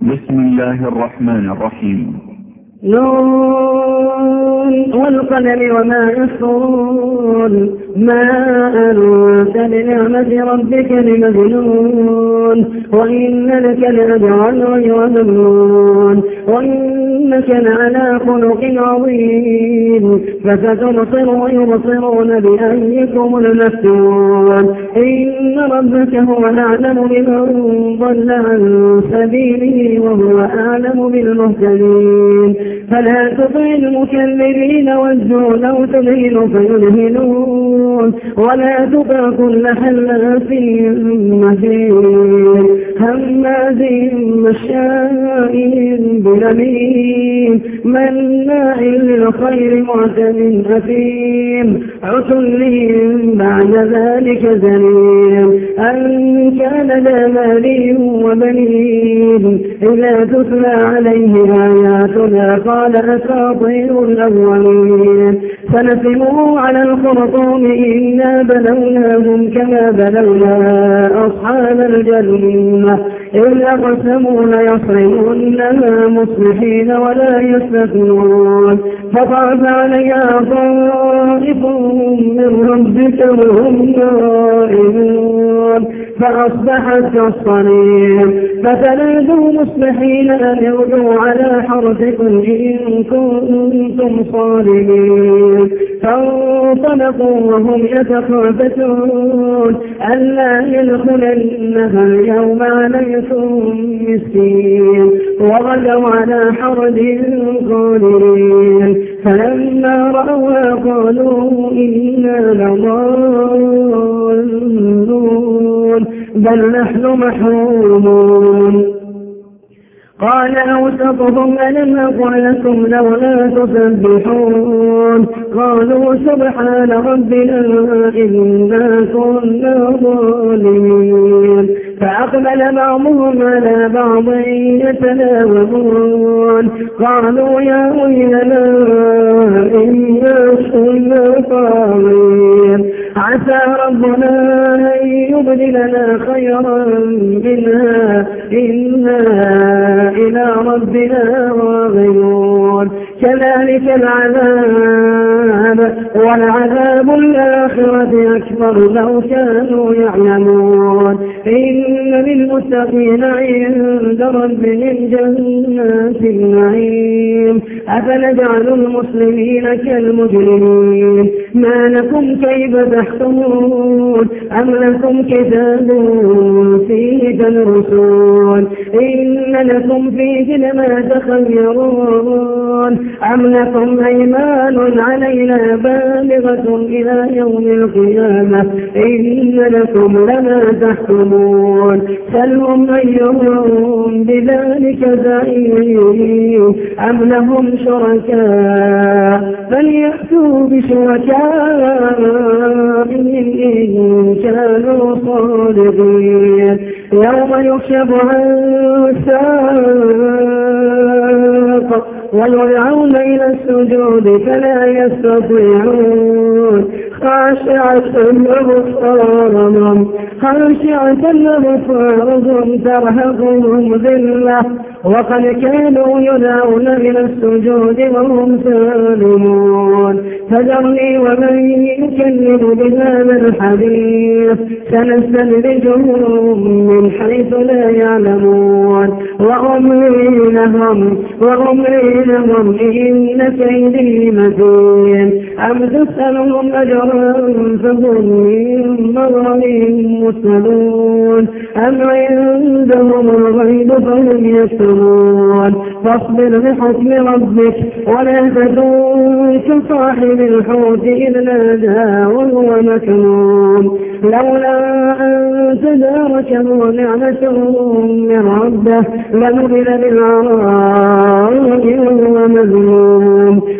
بسم الله الرحمن الرحيم. نون والقلم وما يسطرون ما أنت بنعمة ربك بمجنون. وإن لك لأجرا غير ممنون وإنك لعلى خلق عظيم فستبصر ويبصرون بأيكم المفتون. إن ربك هو أعلم بمن ضل عن سبيله وهو أعلم بالمهتدين. فلا تطع المكذبين والزور لو تدين فيدهنون ولا تطع كل حلاف مهين. هماز مشاء بنميم. مناع للخير معتد أثيم عتل بعد ذلك زنيم أن كان ذا مال وبنين إذا تتلى عليه آياتنا قال أساطير الأولين فنسموا على الخرطوم إنا بلوناهم كما بلونا أصحاب الجنة. إذ أقسموا ليصرمونها مصلحين ولا يستثنون. فطاف عليها طائف من ربك وهم نائمون. فأصبحت كالصريم فتنادوا مصلحين أن يغدوا على حرثكم إن كنتم صالمين فانطلقوا وهم يتخافتون. ألا يدخلنها اليوم عليكم مسكين. وغدوا على حرد قادرين. فلما رأوها قالوا إنا لضالون. بل نحن محرومون. قال أوسطهم ألم أقل لكم لولا تسبحون. قالوا سبحان ربنا إنا كنا ظالمين. فأقبل بعضهم على بعض يتناوبون قالوا يا ويلنا إنا كنا طاغين. عسى ربنا يبدلنا خيرا منها. إنا إلى ربنا الآخرة أكبر لو كانوا يعلمون. إن للمتقين عند ربهم جنات النعيم. أفنجعل المسلمين كالمجرمين. ما لكم كيف تحكمون؟ أم لكم كتاب فيه تدرسون؟ إن لكم فيه لما تخيرون. أم لكم أيمان علينا بالغة إلى يوم القيامة إن لكم لما تحكمون. سلهم أيهم بذلك زعيم أم لهم شركاء؟ فليأتوا بشركائهم إن كانوا صادقين. يوم يكشف عن ساق ويدعون إلى السجود فلا يستطيعون. خاشعة أبصارهم خاشعة أبصارهم ترهقهم ذلة. وقد كانوا يدعون إلى السجود وهم سالمون. فذرني ومن يكذب بهذا الحديث سنستدرجهم من حيث لا يعلمون. وأملي لهم وأملي لهم إن كيدي متين. أم تسألهم أجرا فهم من مغرم مسلمون. أم عندهم الغيب فهم يسرون فاصبر بحكم ربك ولا تكن كصاحب الحوت إذ نادى وهو مكنون. لولا أن تداركه نعمة من ربه لنبذ بالعراء وهو مذموم.